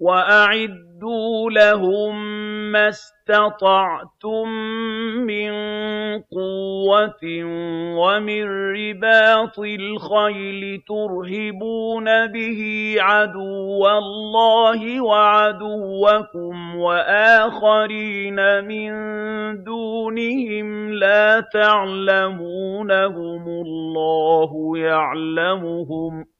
وَأَعِدُّوا لَهُم مَّا اسْتَطَعْتُم مِّن قُوَّةٍ وَمِن رِّبَاطِ الْخَيْلِ تُرْهِبُونَ بِهِ عَدُوَّ اللَّهِ وَعَدُوَّكُمْ وَآخَرِينَ مِن دُونِهِمْ لَا تَعْلَمُونَهُمُ اللَّهُ يَعْلَمُهُمْ ۚ